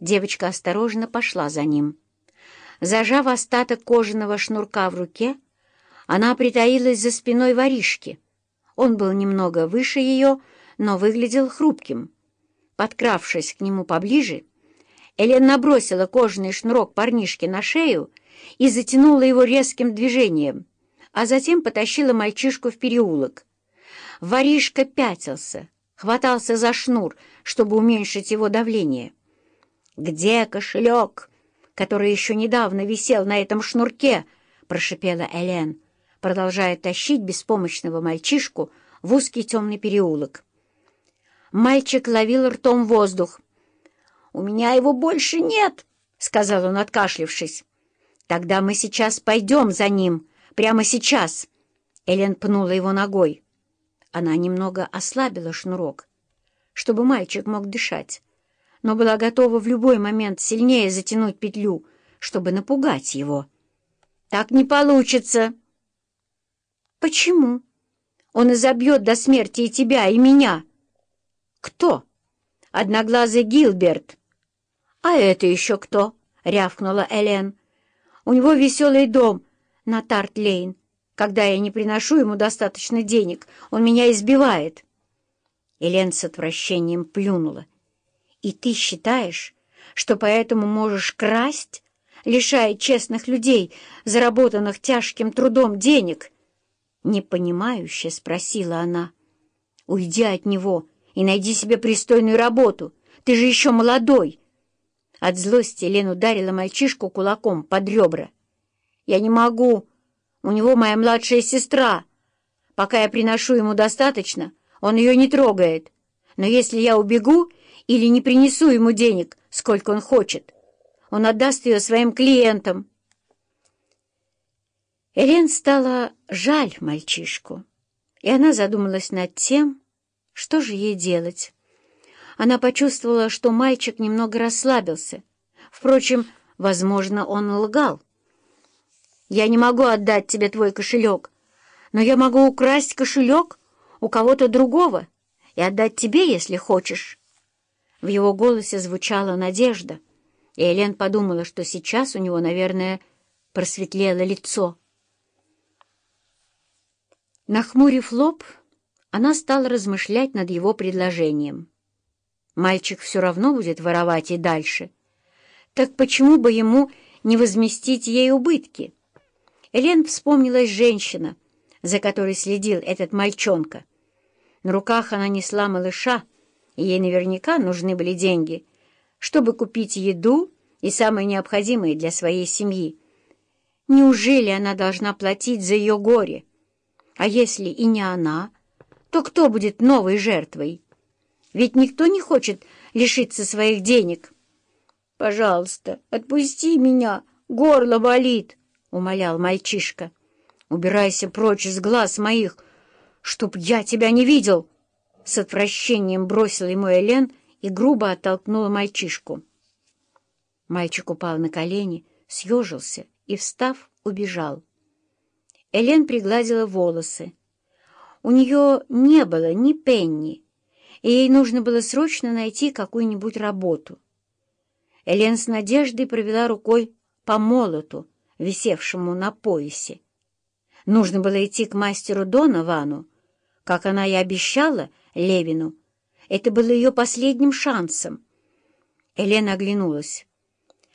Девочка осторожно пошла за ним. Зажав остаток кожаного шнурка в руке, она притаилась за спиной воришки. Он был немного выше ее, но выглядел хрупким. Подкравшись к нему поближе, Элен набросила кожаный шнурок парнишке на шею и затянула его резким движением, а затем потащила мальчишку в переулок. Воришка пятился, хватался за шнур, чтобы уменьшить его давление. «Где кошелек, который еще недавно висел на этом шнурке?» — прошипела Элен, продолжая тащить беспомощного мальчишку в узкий темный переулок. Мальчик ловил ртом воздух. «У меня его больше нет», — сказал он, откашлившись. «Тогда мы сейчас пойдем за ним, прямо сейчас!» Элен пнула его ногой. Она немного ослабила шнурок, чтобы мальчик мог дышать, но была готова в любой момент сильнее затянуть петлю, чтобы напугать его. «Так не получится!» «Почему? Он изобьет до смерти и тебя, и меня!» «Кто?» «Одноглазый Гилберт!» «А это еще кто?» — рявкнула Элен. У него веселый дом на Тарт-Лейн. Когда я не приношу ему достаточно денег, он меня избивает. Элен с отвращением плюнула. И ты считаешь, что поэтому можешь красть, лишая честных людей, заработанных тяжким трудом денег? Непонимающе спросила она. Уйди от него и найди себе пристойную работу. Ты же еще молодой. От злости Лен ударила мальчишку кулаком под ребра. «Я не могу. У него моя младшая сестра. Пока я приношу ему достаточно, он ее не трогает. Но если я убегу или не принесу ему денег, сколько он хочет, он отдаст ее своим клиентам». Элен стала жаль мальчишку, и она задумалась над тем, что же ей делать. Она почувствовала, что мальчик немного расслабился. Впрочем, возможно, он лгал. «Я не могу отдать тебе твой кошелек, но я могу украсть кошелек у кого-то другого и отдать тебе, если хочешь». В его голосе звучала надежда, и Элен подумала, что сейчас у него, наверное, просветлело лицо. Нахмурив лоб, она стала размышлять над его предложением. Мальчик все равно будет воровать и дальше. Так почему бы ему не возместить ей убытки? Элен вспомнилась женщина, за которой следил этот мальчонка. На руках она несла малыша, ей наверняка нужны были деньги, чтобы купить еду и самое необходимое для своей семьи. Неужели она должна платить за ее горе? А если и не она, то кто будет новой жертвой? Ведь никто не хочет лишиться своих денег. «Пожалуйста, отпусти меня, горло болит», — умолял мальчишка. «Убирайся прочь из глаз моих, чтоб я тебя не видел!» С отвращением бросил ему Элен и грубо оттолкнула мальчишку. Мальчик упал на колени, съежился и, встав, убежал. Элен пригладила волосы. У нее не было ни пенни, и ей нужно было срочно найти какую-нибудь работу. Элен с надеждой провела рукой по молоту, висевшему на поясе. Нужно было идти к мастеру Доновану, как она и обещала Левину. Это было ее последним шансом. Элена оглянулась.